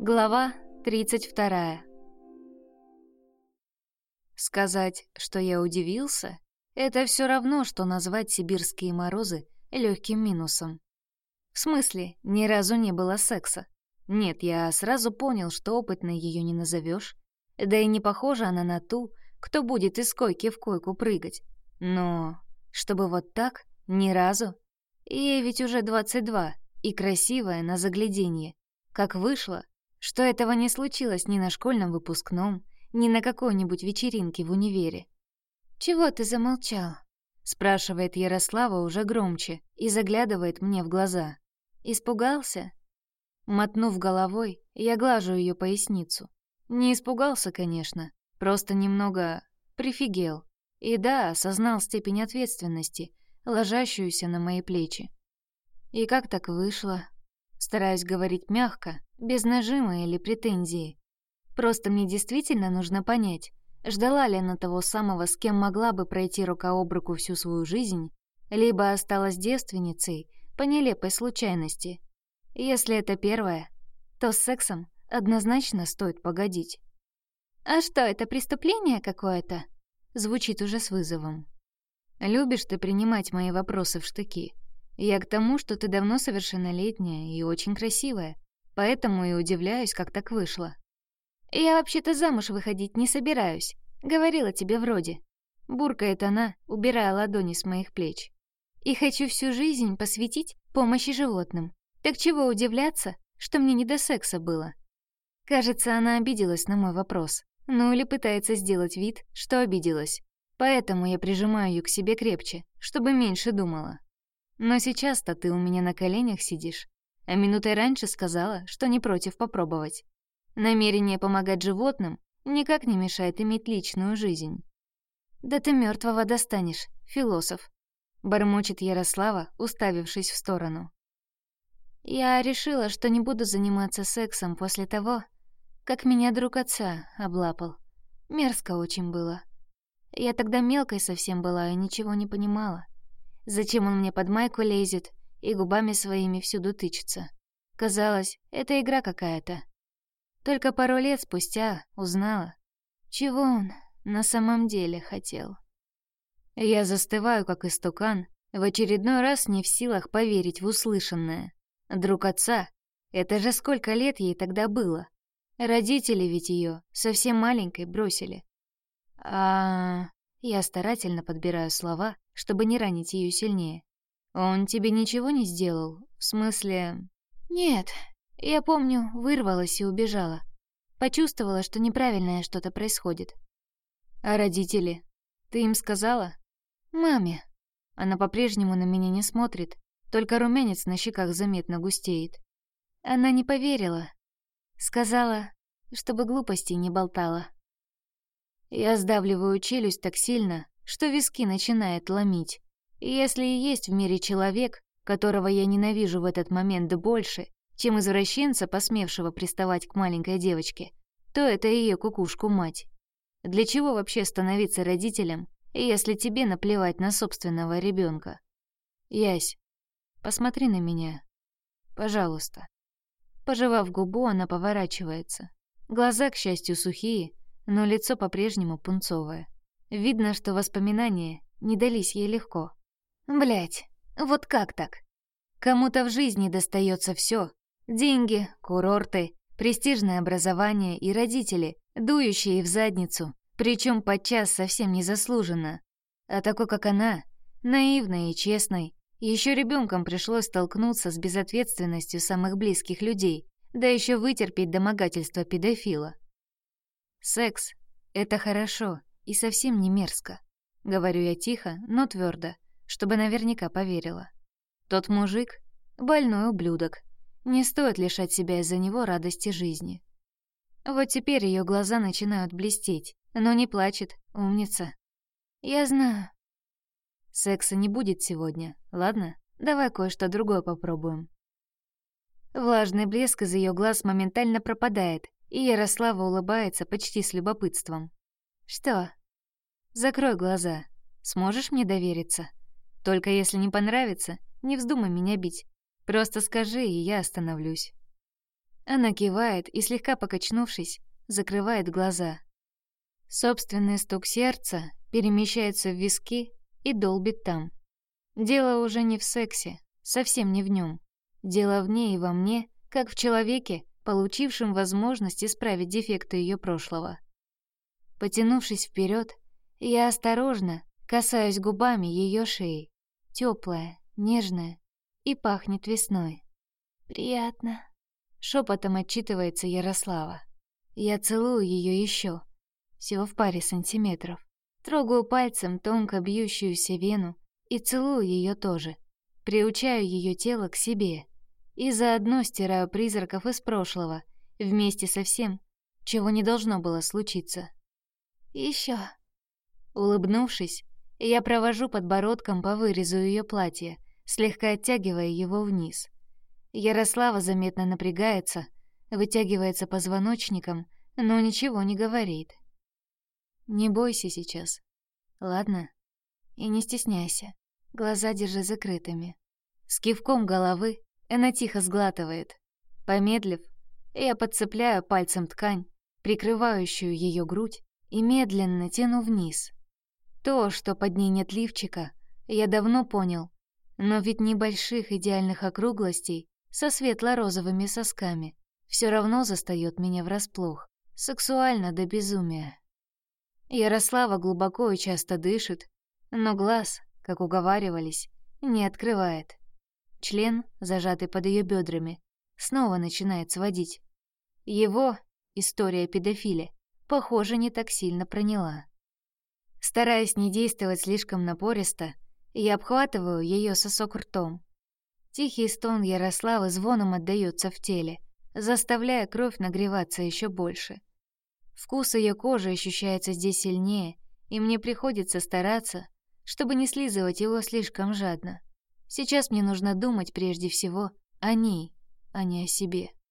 Глава 32. Сказать, что я удивился, это все равно, что назвать сибирские морозы легким минусом. В смысле, ни разу не было секса. Нет, я сразу понял, что опытной ее не назовешь, да и не похожа она на ту, кто будет из койки в койку прыгать. Но чтобы вот так, ни разу. Ей ведь уже 22, и красивая на загляденье. Как вышло, что этого не случилось ни на школьном выпускном, ни на какой-нибудь вечеринке в универе. «Чего ты замолчал?» — спрашивает Ярослава уже громче и заглядывает мне в глаза. «Испугался?» Мотнув головой, я глажу ее поясницу. Не испугался, конечно, просто немного прифигел. И да, осознал степень ответственности, ложащуюся на мои плечи. И как так вышло? Стараюсь говорить мягко, без нажима или претензии. Просто мне действительно нужно понять, ждала ли она того самого, с кем могла бы пройти рука об руку всю свою жизнь, либо осталась девственницей по нелепой случайности. Если это первое, то с сексом однозначно стоит погодить. «А что, это преступление какое-то?» Звучит уже с вызовом. «Любишь ты принимать мои вопросы в штыки?» Я к тому, что ты давно совершеннолетняя и очень красивая, поэтому и удивляюсь, как так вышло. Я вообще-то замуж выходить не собираюсь, говорила тебе вроде. Буркает она, убирая ладони с моих плеч. И хочу всю жизнь посвятить помощи животным. Так чего удивляться, что мне не до секса было? Кажется, она обиделась на мой вопрос. Ну или пытается сделать вид, что обиделась. Поэтому я прижимаю ее к себе крепче, чтобы меньше думала. Но сейчас-то ты у меня на коленях сидишь, а минутой раньше сказала, что не против попробовать. Намерение помогать животным никак не мешает иметь личную жизнь. Да ты мертвого достанешь, философ, бормочет Ярослава, уставившись в сторону. Я решила, что не буду заниматься сексом после того, как меня друг отца облапал. Мерзко очень было. Я тогда мелкой совсем была и ничего не понимала. Зачем он мне под майку лезет и губами своими всюду тычется? Казалось, это игра какая-то. Только пару лет спустя узнала, чего он на самом деле хотел. Я застываю, как истукан, в очередной раз не в силах поверить в услышанное. Друг отца, это же сколько лет ей тогда было? Родители ведь ее совсем маленькой бросили. А я старательно подбираю слова, чтобы не ранить ее сильнее. Он тебе ничего не сделал? В смысле... Нет. Я помню, вырвалась и убежала. Почувствовала, что неправильное что-то происходит. А родители? Ты им сказала? Маме. Она по-прежнему на меня не смотрит, только румянец на щеках заметно густеет. Она не поверила. Сказала, чтобы глупостей не болтала. Я сдавливаю челюсть так сильно, что виски начинает ломить. И если и есть в мире человек, которого я ненавижу в этот момент больше, чем извращенца, посмевшего приставать к маленькой девочке, то это ее кукушку-мать. Для чего вообще становиться родителем, если тебе наплевать на собственного ребенка? Ясь, посмотри на меня. Пожалуйста. Пожевав губу, она поворачивается. Глаза, к счастью, сухие, но лицо по-прежнему пунцовое. Видно, что воспоминания не дались ей легко. Блять, вот как так? Кому-то в жизни достается все: деньги, курорты, престижное образование и родители, дующие в задницу, причем подчас совсем незаслуженно. А такой, как она, наивной и честной, еще ребенком пришлось столкнуться с безответственностью самых близких людей, да еще вытерпеть домогательство педофила. Секс — это хорошо и совсем не мерзко. Говорю я тихо, но твердо, чтобы наверняка поверила. Тот мужик — больной ублюдок. Не стоит лишать себя из-за него радости жизни. Вот теперь ее глаза начинают блестеть, но не плачет, умница. Я знаю. Секса не будет сегодня, ладно? Давай кое-что другое попробуем. Влажный блеск из ее глаз моментально пропадает, и Ярослава улыбается почти с любопытством. «Что?» «Закрой глаза. Сможешь мне довериться? Только если не понравится, не вздумай меня бить. Просто скажи, и я остановлюсь». Она кивает и, слегка покачнувшись, закрывает глаза. Собственный стук сердца перемещается в виски и долбит там. Дело уже не в сексе, совсем не в нем. Дело в ней и во мне, как в человеке, получившем возможность исправить дефекты ее прошлого. Потянувшись вперед, я осторожно касаюсь губами ее шеи, теплая, нежная и пахнет весной. Приятно. Шепотом отчитывается Ярослава. Я целую ее еще, всего в паре сантиметров. Трогаю пальцем тонко бьющуюся вену и целую ее тоже. Приучаю ее тело к себе и заодно стираю призраков из прошлого вместе со всем, чего не должно было случиться. Еще. Улыбнувшись, я провожу подбородком по вырезу ее платья, слегка оттягивая его вниз. Ярослава заметно напрягается, вытягивается позвоночником, но ничего не говорит. Не бойся сейчас. Ладно? И не стесняйся. Глаза держи закрытыми. С кивком головы она тихо сглатывает. Помедлив, я подцепляю пальцем ткань, прикрывающую ее грудь, и медленно тяну вниз. То, что под ней нет лифчика, я давно понял, но ведь небольших идеальных округлостей со светло-розовыми сосками все равно застаёт меня врасплох, сексуально до безумия. Ярослава глубоко и часто дышит, но глаз, как уговаривались, не открывает. Член, зажатый под ее бедрами, снова начинает сводить. Его, история педофиля, похоже, не так сильно проняла. Стараясь не действовать слишком напористо, я обхватываю ее сосок ртом. Тихий стон Ярославы звоном отдаётся в теле, заставляя кровь нагреваться еще больше. Вкус ее кожи ощущается здесь сильнее, и мне приходится стараться, чтобы не слизывать его слишком жадно. Сейчас мне нужно думать прежде всего о ней, а не о себе.